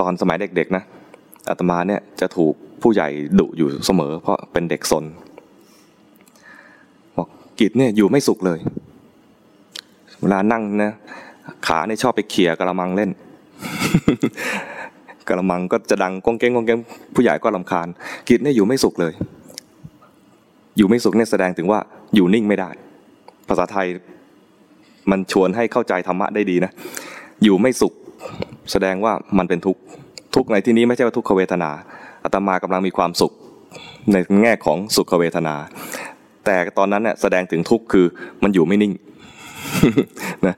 ตอนสมัยเด็กๆนะอาตมาเนี่ยจะถูกผู้ใหญ่ดุอยู่เสมอ เพราะเป็นเด็กสนบอกกิจเนี่ยอยู่ไม่สุขเลย เวลานั่งนะขาเนี่ยชอบไปเขี่ยกระมังเล่นกระมังก็จะดังก้องเก้งก้องเก้งผู้ใหญ่ก็ลำคาญ กิจเนี่ยอยู่ไม่สุขเลย อยู่ไม่สุขเนี่ยแสดงถึงว่าอยู่นิ่งไม่ได้ ภาษาไทยมันชวนให้เข้าใจธรรมะได้ดีนะ อยู่ไม่สุข แสดงว่ามันเป็นทุกข์ทุกข์ในที่นี้ไม่ใช่ว่าทุกขเวทนาอาตมากำลังมีความสุขในแง่ของสุขเวทนา แต่ตอนนั้นเนี่ยแสดงถึงทุกข์คือมันอยู่ไม่นิ่งนะ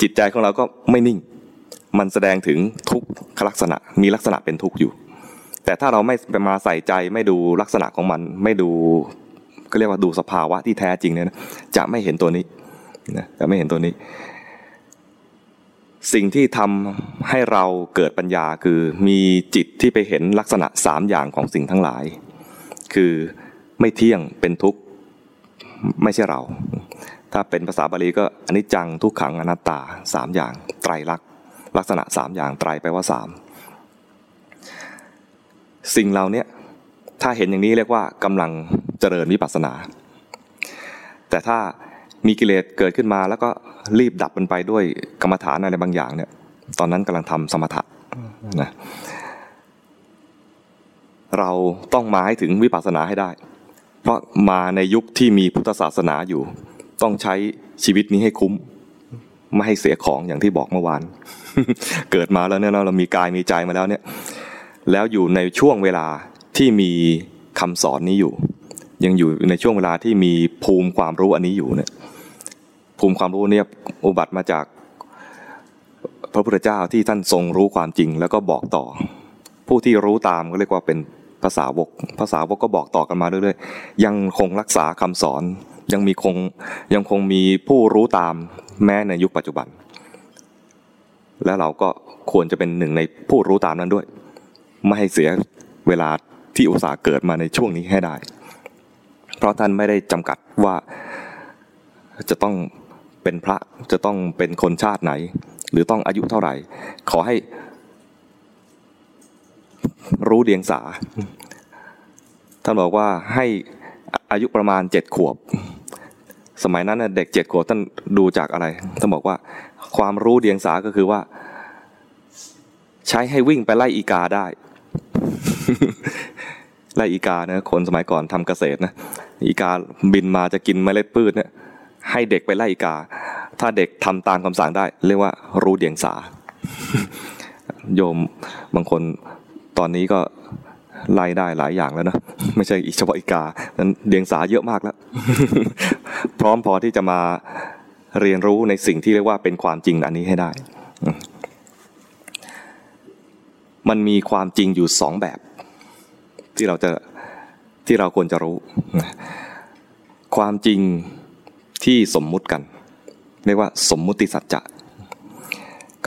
จิตใจของเราก็ไม่นิ่ง มันแสดงถึงทุกขลักษณะมีลักษณะเป็นทุกข์อยู่ แต่ถ้าเราไม่มาใส่ใจไม่ดูลักษณะของมัน ไม่ดูก็เรียกว่าดูสภาวะที่แท้จริงเนี่ยจะไม่เห็นตัวนี้นะจะไม่เห็นตัวนี้ สิ่งที่ทำให้เราเกิดปัญญาคือมีจิตที่ไปเห็นลักษณะสามอย่างของสิ่งทั้งหลาย คือไม่เที่ยงเป็นทุกข์ไม่ใช่เรา ถ้าเป็นภาษาบาลีก็อนิจจังทุกขังอนัตตาสามอย่าง ไตรลักษณ์ลักษณะสามอย่างไตรแปลว่าสามสิ่งเราเนี้ยถ้าเห็นอย่างนี้เรียกว่ากำลังเจริญวิปัสสนา แต่ถ้ามีกิเลสเกิดขึ้นมาแล้วก็ รีบดับมันไปด้วยกรรมฐานอะไรบางอย่างเนี่ย ตอนนั้นกำลังทำสมถะนะเราต้องมาให้ถึงวิปัสสนาให้ได้ เพราะมาในยุคที่มีพุทธศาสนาอยู่ ต้องใช้ชีวิตนี้ให้คุ้ม ไม่ให้เสียของอย่างที่บอกเมื่อวาน เกิดมาแล้วเนี่ยเรามีกายมีใจมาแล้วเนี่ย แล้วอยู่ในช่วงเวลาที่มีคำสอนนี้อยู่ ยังอยู่ในช่วงเวลาที่มีภูมิความรู้อันนี้อยู่เนี่ย ภูมิความรู้เนี่ยอุบัติมาจากพระพุทธเจ้าที่ท่านทรงรู้ความจริงแล้วก็บอกต่อ ผู้ที่รู้ตามก็เรียกว่าเป็นภาษาวกภาษาวกก็บอกต่อกันมาเรื่อยๆยังคงรักษาคำสอนยังมีคงยังคงมีผู้รู้ตามแม้ในยุคปัจจุบัน แล้วเราก็ควรจะเป็นหนึ่งในผู้รู้ตามนั้นด้วย ไม่ให้เสียเวลาที่อุตสาห์เกิดมาในช่วงนี้ให้ได้ เพราะท่านไม่ได้จำกัดว่าจะต้อง เป็นพระจะต้องเป็นคนชาติไหน หรือต้องอายุเท่าไหร่ ขอให้รู้เดียงสา ท่านบอกว่าให้อายุประมาณเจ็ดขวบ สมัยนั้นเด็กเจ็ดขวบท่านดูจากอะไร ท่านบอกว่าความรู้เดียงสาก็คือว่า ใช้ให้วิ่งไปไล่อีกาได้ ไล่อีกานะคนสมัยก่อนทำเกษตรนะ อีกาบินมาจะกินเมล็ดพืชเนี่ย ให้เด็กไปไล่กา ถ้าเด็กทำตามคำสั่งได้ เรียกว่ารู้เดียงสา โยมบางคนตอนนี้ก็ไล่ได้หลายอย่างแล้วนะไม่ใช่อีเฉพาะอีกานั้นเดียงสาเยอะมากแล้ว พร้อมพอที่จะมาเรียนรู้ในสิ่งที่เรียกว่าเป็นความจริงอันนี้ให้ได้ มันมีความจริงอยู่สองแบบ ที่เราจะที่เราควรจะรู้ ความจริง ที่สมมุติกันเรียกว่าสมมุติสัจจะ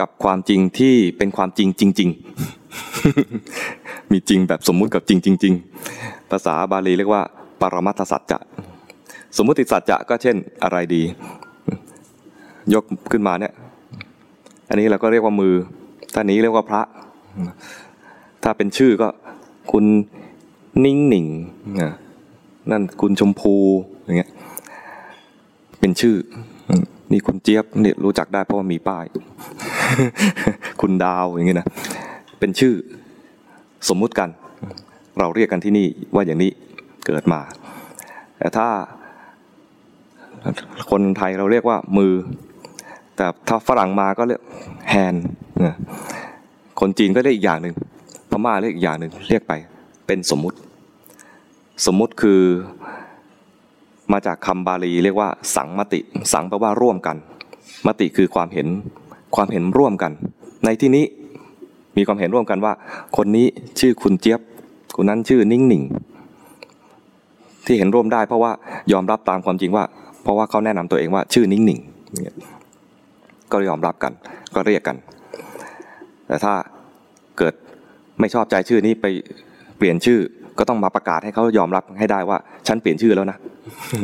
กับความจริงที่เป็นความจริงจริง ๆ มีจริงแบบสมมุติกับจริงจริงๆภาษาบาลีเรียกว่า ปรมัตถสัจจะสมมุติสัจจะก็เช่นอะไรดี ยกขึ้นมาเนี่ย อันนี้เราก็เรียกว่ามือท่านนี้เรียกว่าพระ ถ้าเป็นชื่อก็คุณนิ่งหนิงนั่นคุณชมพูอย่างเงี้ย เป็นชื่อ นี่คุณเจี๊ยบเนี่ยรู้จักได้เพราะว่ามีป้าย คุณดาวอย่างเงี้ยนะเป็นชื่อสมมุติกัน เราเรียกกันที่นี่ว่าอย่างนี้เกิดมา แต่ถ้าคนไทยเราเรียกว่ามือ แต่ถ้าฝรั่งมาก็เรียกแฮนคนจีนก็เรียกอีกอย่างหนึ่งพม่าเรียกอีกอย่างหนึ่งเรียกไป เป็นสมมุติ สมมุติคือ มาจากคำบาลีเรียกว่า สังมติ สังแปลว่าร่วมกัน มติคือความเห็นความเห็นร่วมกัน ในที่นี้มีความเห็นร่วมกันว่า คนนี้ชื่อคุณเจี๊ยบคนนั้นชื่อนิ่งหนิงที่เห็นร่วมได้ เพราะว่ายอมรับตามความจริงว่า เพราะว่าเขาแนะนำตัวเองว่าชื่อนิ่งหนิงก็ยอมรับกัน ก็เรียกกัน แต่ถ้าเกิดไม่ชอบใจชื่อนี้ไปเปลี่ยนชื่อ ก็ต้องมาประกาศให้เขายอมรับให้ได้ว่า ฉันเปลี่ยนชื่อแล้วนะ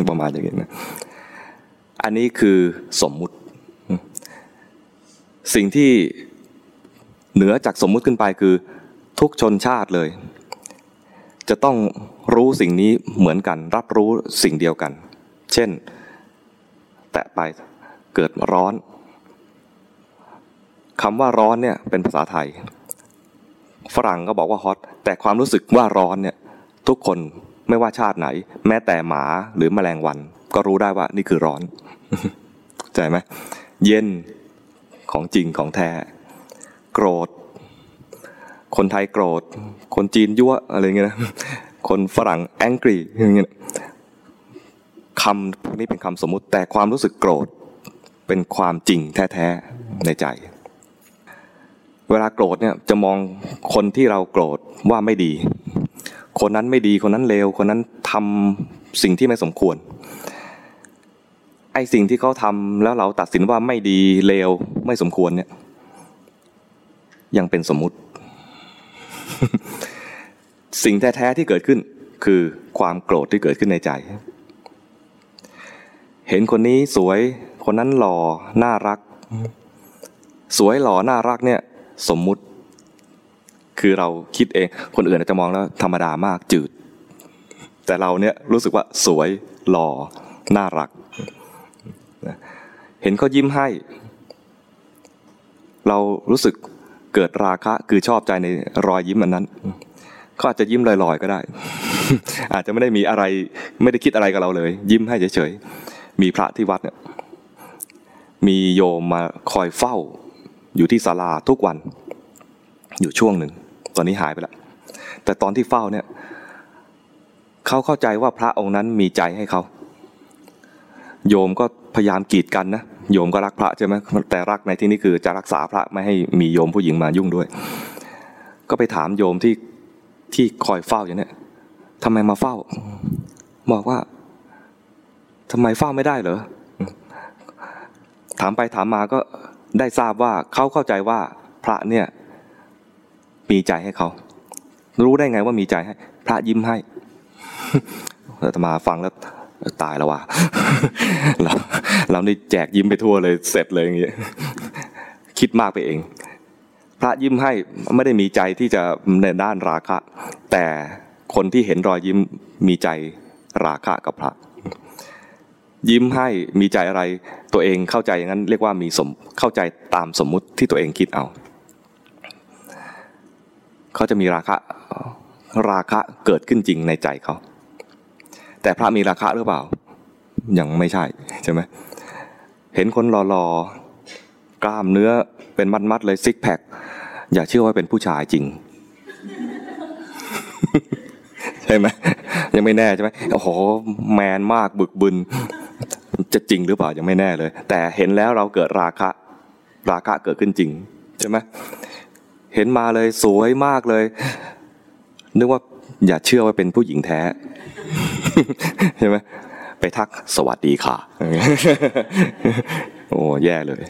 ประมาณอย่างนี้นะอันนี้คือสมมุติ สิ่งที่เหนือจากสมมุติขึ้นไปคือ ทุกชนชาติเลย จะต้องรู้สิ่งนี้เหมือนกัน รับรู้สิ่งเดียวกัน เช่น แตะไปเกิดร้อนคำว่าร้อนเนี่ยเป็นภาษาไทย ฝรั่งก็บอกว่าฮอตแต่ความรู้สึกว่าร้อนเนี่ยทุกคนไม่ว่าชาติไหน แม้แต่หมาหรือแมลงวัน ก็รู้ได้ว่านี่คือร้อนใจไหมเย็นของจริงของแท้ โกรธ คนไทยโกรธ คนจีนยั่วอะไรเงี้ยนะคนฝรั่ง angry อย่างเงี้ยคำพวกนี้เป็นคำสมมุติแต่ความรู้สึกโกรธเป็นความจริงแท้ๆในใจ เวลาโกรธเนี่ยจะมองคนที่เราโกรธว่าไม่ดี คนนั้นไม่ดีคนนั้นเลวคนนั้นทำสิ่งที่ไม่สมควรไอ้สิ่งที่เขาทำแล้วเราตัดสินว่าไม่ดีเลวไม่สมควรเนี่ย ยังเป็นสมมุติ สิ่งแท้ๆที่เกิดขึ้น คือความโกรธที่เกิดขึ้นในใจ เห็นคนนี้สวยคนนั้นหล่อน่ารัก สวยหล่อน่ารักเนี่ย สมมุติ คือเราคิดเอง คนอื่นอาจจะมองแล้วธรรมดามากจืด แต่เราเนี่ยรู้สึกว่าสวยหล่อน่ารัก เห็นเขายิ้มให้ เรารู้สึกเกิดราคะคือชอบใจในรอยยิ้มอันนั้นเขาอาจจะยิ้มลอยๆก็ได้ อาจจะไม่ได้มีอะไรไม่ได้คิดอะไรกับเราเลย ยิ้มให้เฉยๆมีพระที่วัดเนี่ยมีโยมมาคอยเฝ้า อยู่ที่ศาลาทุกวัน อยู่ช่วงหนึ่ง ตอนนี้หายไปแล้ว แต่ตอนที่เฝ้าเนี่ยเขาเข้าใจว่าพระองค์นั้นมีใจให้เขาโยมก็พยายามกีดกันนะโยมก็รักพระใช่ไหมแต่รักในที่นี้คือจะรักษาพระไม่ให้มีโยมผู้หญิงมายุ่งด้วย ก็ไปถามโยมที่ที่คอยเฝ้าอย่างเนี้ยทำไมมาเฝ้า บอกว่าทำไมเฝ้าไม่ได้เหรอถามไปถามมาก็ ได้ทราบว่าเขาเข้าใจว่าพระเนี่ยมีใจให้เขา รู้ได้ไงว่ามีใจให้ พระยิ้มให้อาตมาฟังแล้วตายแล้วว่ะเราเรานี่แจกยิ้มไปทั่วเลยเสร็จเลยอย่างเงี้ยคิดมากไปเอง พระยิ้มให้ไม่ได้มีใจที่จะในด้านราคะ แต่คนที่เห็นรอยยิ้มมีใจราคะกับพระ ยิ้มให้มีใจอะไรตัวเองเข้าใจอย่างนั้น เรียกว่ามีสมเข้าใจตามสมมุติที่ตัวเองคิดเอาเขาจะมีราคะราคะเกิดขึ้นจริงในใจเขาแต่พระมีราคะหรือเปล่า ยังไม่ใช่ใช่ไหมเห็นคนหล่อๆกล้ามเนื้อเป็นมัดๆเลยซิกแพคอย่าเชื่อว่าเป็นผู้ชายจริง ใช่ไหมยังไม่แน่ใช่ไหมโอ้โหแมนมากบึกบึน จะจริงหรือเปล่ายังไม่แน่เลย แต่เห็นแล้วเราเกิดราคะ ราคะเกิดขึ้นจริงใช่ไหมเห็นมาเลยสวยมากเลย นึกว่าอย่าเชื่อว่าเป็นผู้หญิงแท้ใช่ไหมไปทักสวัสดีค่ะ โอ้แย่เลย